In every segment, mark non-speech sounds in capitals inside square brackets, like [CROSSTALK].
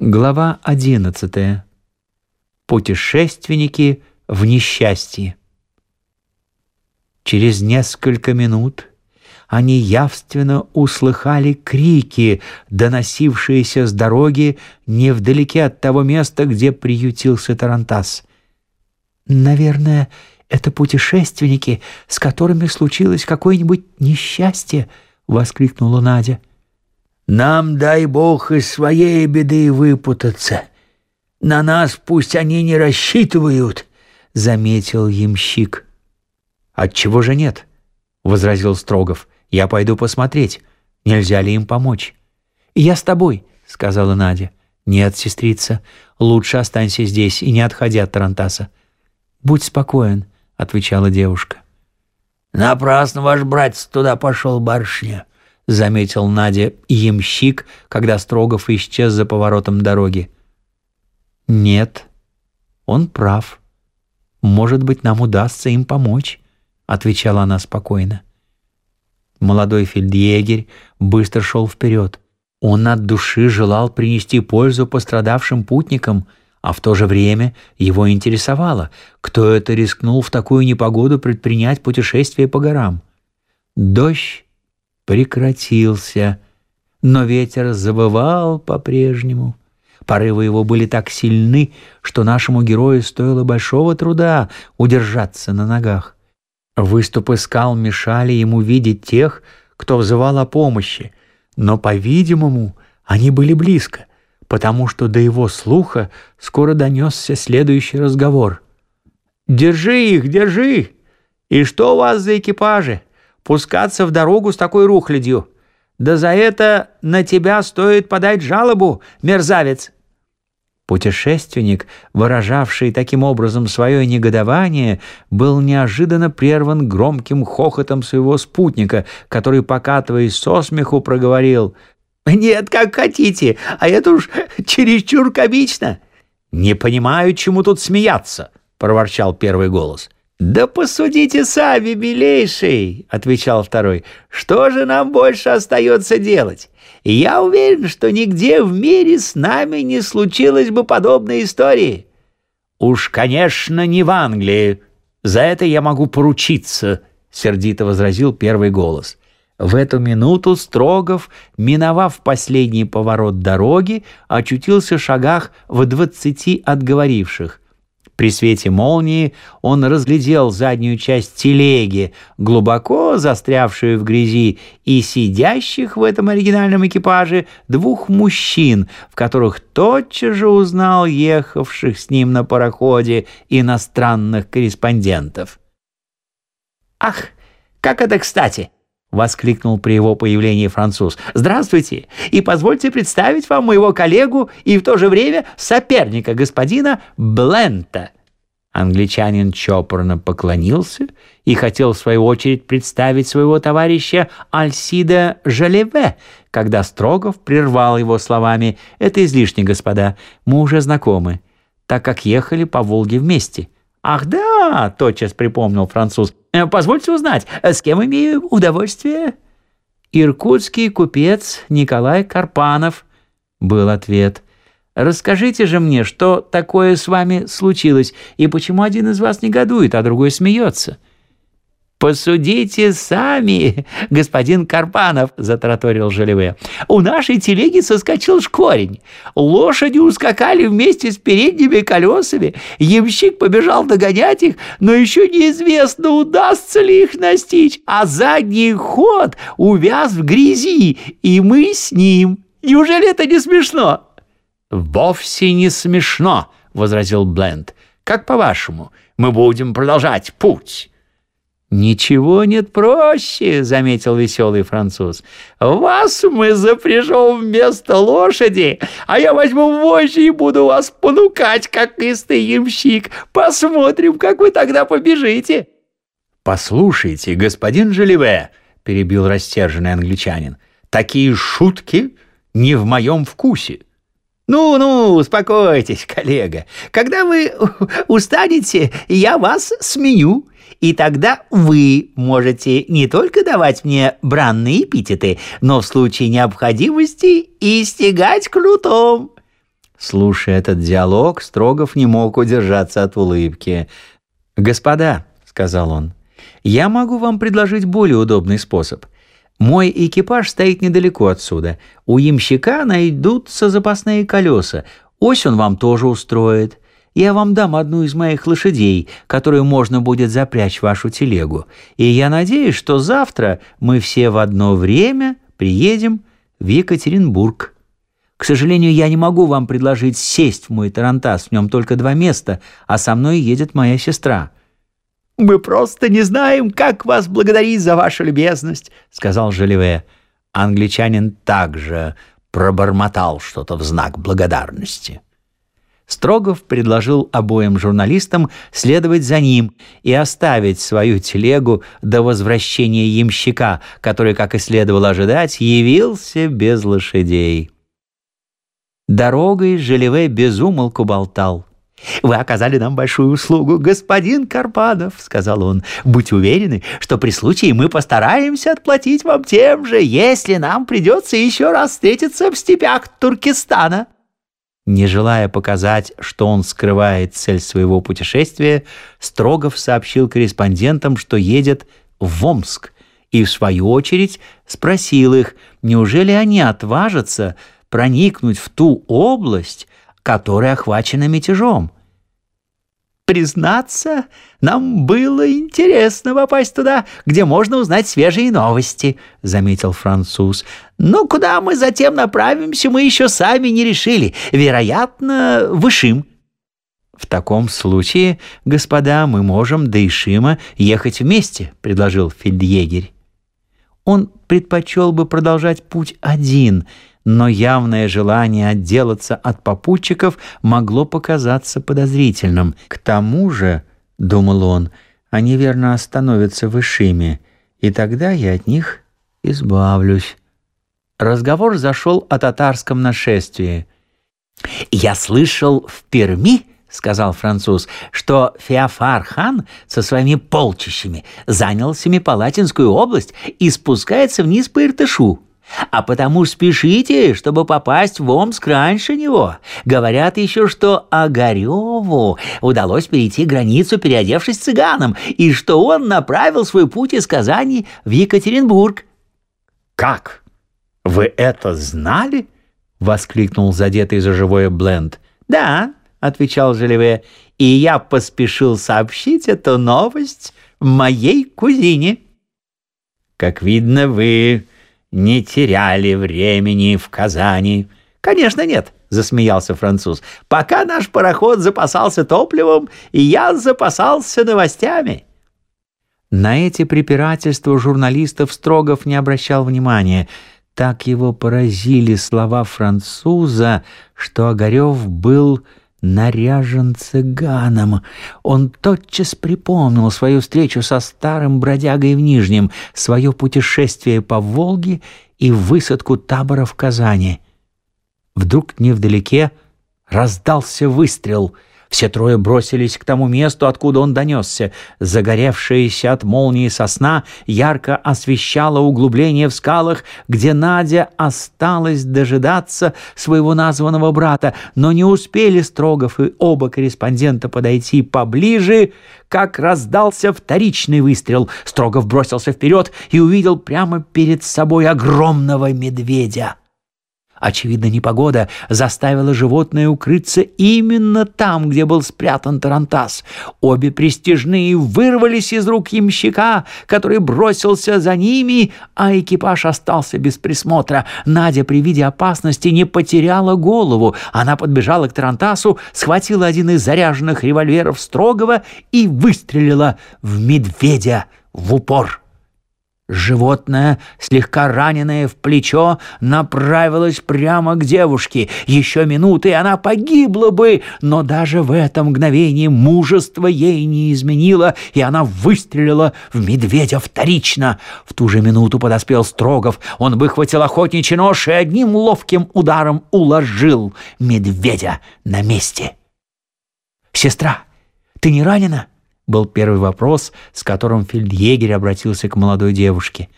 Глава 11. Путешественники в несчастье. Через несколько минут они явственно услыхали крики, доносившиеся с дороги невдалеке от того места, где приютился Тарантас. «Наверное, это путешественники, с которыми случилось какое-нибудь несчастье», — воскликнула Надя. Нам, дай бог, из своей беды выпутаться. На нас пусть они не рассчитывают, — заметил ямщик. «Отчего же нет?» — возразил Строгов. «Я пойду посмотреть, нельзя ли им помочь». «Я с тобой», — сказала Надя. «Нет, сестрица, лучше останься здесь и не отходи от Тарантаса». «Будь спокоен», — отвечала девушка. «Напрасно ваш братец туда пошел, барышня заметил Надя ямщик, когда Строгов исчез за поворотом дороги. «Нет, он прав. Может быть, нам удастся им помочь», — отвечала она спокойно. Молодой фельдъегерь быстро шел вперед. Он от души желал принести пользу пострадавшим путникам, а в то же время его интересовало, кто это рискнул в такую непогоду предпринять путешествие по горам. Дождь прекратился, но ветер завывал по-прежнему. Порывы его были так сильны, что нашему герою стоило большого труда удержаться на ногах. Выступы скал мешали ему видеть тех, кто взывал о помощи, но, по-видимому, они были близко, потому что до его слуха скоро донесся следующий разговор. «Держи их, держи! И что у вас за экипажи? Пускаться в дорогу с такой рухлядью. Да за это на тебя стоит подать жалобу, мерзавец!» Путешественник, выражавший таким образом свое негодование, был неожиданно прерван громким хохотом своего спутника, который, покатываясь со смеху, проговорил «Нет, как хотите, а это уж чересчур комично!» «Не понимаю, чему тут смеяться!» — проворчал первый голос. «Да посудите сами, милейший», — отвечал второй. «Что же нам больше остается делать? Я уверен, что нигде в мире с нами не случилось бы подобной истории». «Уж, конечно, не в Англии. За это я могу поручиться», — сердито возразил первый голос. В эту минуту Строгов, миновав последний поворот дороги, очутился в шагах в двадцати от говоривших — при свете молнии он разглядел заднюю часть телеги, глубоко застрявшую в грязи, и сидящих в этом оригинальном экипаже двух мужчин, в которых тотчас же узнал ехавших с ним на пароходе иностранных корреспондентов. «Ах, как это кстати!» — воскликнул при его появлении француз. «Здравствуйте! И позвольте представить вам моего коллегу и в то же время соперника господина Блента». Англичанин чопорно поклонился и хотел в свою очередь представить своего товарища Альсида Жалеве, когда Строгов прервал его словами «Это излишне, господа, мы уже знакомы, так как ехали по Волге вместе». «Ах да!» — тотчас припомнил француз. «Э, «Позвольте узнать, э, с кем имею удовольствие?» «Иркутский купец Николай Карпанов», — был ответ. «Расскажите же мне, что такое с вами случилось, и почему один из вас негодует, а другой смеется?» «Посудите сами, [LAUGHS] господин Карпанов», — затраторил Желеве. «У нашей телеги соскочил шкорень. Лошади ускакали вместе с передними колесами. Ямщик побежал догонять их, но еще неизвестно, удастся ли их настичь. А задний ход увяз в грязи, и мы с ним. Неужели это не смешно?» «Вовсе не смешно», — возразил Бленд. «Как по-вашему, мы будем продолжать путь?» «Ничего нет проще», — заметил веселый француз. «Вас мы запряжем вместо лошади, а я возьму вожжи и буду вас понукать, как истый ямщик. Посмотрим, как вы тогда побежите». «Послушайте, господин Желеве», — перебил растерженный англичанин, «такие шутки не в моем вкусе». «Ну-ну, успокойтесь, коллега. Когда вы [LAUGHS] устанете, я вас сменю и тогда вы можете не только давать мне бранные эпитеты, но в случае необходимости и стегать кнутом. Слушая этот диалог, Строгов не мог удержаться от улыбки. «Господа», — сказал он, — «я могу вам предложить более удобный способ. Мой экипаж стоит недалеко отсюда. У ямщика найдутся запасные колеса. Ось он вам тоже устроит. Я вам дам одну из моих лошадей, которую можно будет запрячь в вашу телегу. И я надеюсь, что завтра мы все в одно время приедем в Екатеринбург». К сожалению, я не могу вам предложить сесть в мой тарантас, в нем только два места, а со мной едет моя сестра». «Мы просто не знаем, как вас благодарить за вашу любезность», — сказал Желеве. Англичанин также пробормотал что-то в знак благодарности. Строгов предложил обоим журналистам следовать за ним и оставить свою телегу до возвращения ямщика, который, как и следовало ожидать, явился без лошадей. Дорогой Желеве безумолку болтал. «Вы оказали нам большую услугу, господин Карпанов», — сказал он. «Будьте уверены, что при случае мы постараемся отплатить вам тем же, если нам придется еще раз встретиться в степях Туркестана». Не желая показать, что он скрывает цель своего путешествия, Строгов сообщил корреспондентам, что едет в Омск, и, в свою очередь, спросил их, неужели они отважатся проникнуть в ту область, которая охвачена мятежом. Признаться, нам было интересно попасть туда, где можно узнать свежие новости, заметил француз. Но куда мы затем направимся, мы еще сами не решили. Вероятно, в Ишим. В таком случае, господа, мы можем до Ишима ехать вместе, предложил фельдъегерь. Он предпочел бы продолжать путь один — но явное желание отделаться от попутчиков могло показаться подозрительным. К тому же, — думал он, — они верно остановятся в Ишиме, и тогда я от них избавлюсь. Разговор зашел о татарском нашествии. «Я слышал в Перми, — сказал француз, — что Феофар-хан со своими полчищами занял Семипалатинскую область и спускается вниз по Иртышу а потому спешите, чтобы попасть в Омск раньше него. Говорят еще, что Огареву удалось перейти границу, переодевшись цыганом, и что он направил свой путь из Казани в Екатеринбург. «Как? Вы это знали?» — воскликнул задетый за живое Бленд. «Да», — отвечал Желеве, — «и я поспешил сообщить эту новость моей кузине». «Как видно, вы не теряли времени в Казани?» «Конечно нет», — засмеялся француз. «Пока наш пароход запасался топливом, и я запасался новостями». На эти препирательства журналистов Строгов не обращал внимания. Так его поразили слова француза, что Огарев был наряжен цыганом. Он тотчас припомнил свою встречу со старым бродягой в Нижнем, свое путешествие по Волге и высадку табора в Казани. Вдруг невдалеке раздался выстрел — все трое бросились к тому месту, откуда он донесся. Загоревшаяся от молнии сосна ярко освещала углубление в скалах, где Надя осталась дожидаться своего названного брата, но не успели Строгов и оба корреспондента подойти поближе, как раздался вторичный выстрел. Строгов бросился вперед и увидел прямо перед собой огромного медведя. Очевидно, непогода заставила животное укрыться именно там, где был спрятан Тарантас. Обе престижные вырвались из рук ямщика, который бросился за ними, а экипаж остался без присмотра. Надя при виде опасности не потеряла голову. Она подбежала к Тарантасу, схватила один из заряженных револьверов Строгова и выстрелила в медведя в упор. Животное, слегка раненое в плечо, направилось прямо к девушке. Еще минуты, и она погибла бы, но даже в это мгновение мужество ей не изменило, и она выстрелила в медведя вторично. В ту же минуту подоспел Строгов. Он выхватил охотничий нож и одним ловким ударом уложил медведя на месте. «Сестра, ты не ранена?» Был первый вопрос, с которым фельдъегерь обратился к молодой девушке.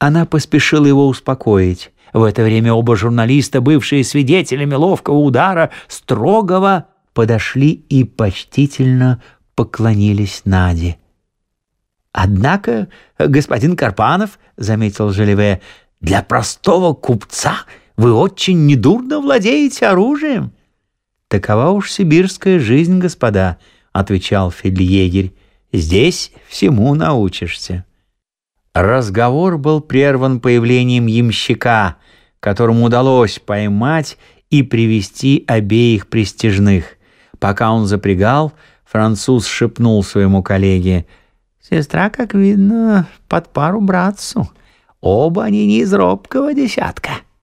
Она поспешила его успокоить. В это время оба журналиста, бывшие свидетелями ловкого удара, строгого, подошли и почтительно поклонились Наде. «Однако, господин Карпанов, — заметил Желеве, — для простого купца вы очень недурно владеете оружием». «Такова уж сибирская жизнь, господа», — отвечал фельдъегерь. «Здесь всему научишься». Разговор был прерван появлением ямщика, которому удалось поймать и привести обеих престижных. Пока он запрягал, француз шепнул своему коллеге — Сестра, как видно, под пару братцу. Оба они не из робкого десятка.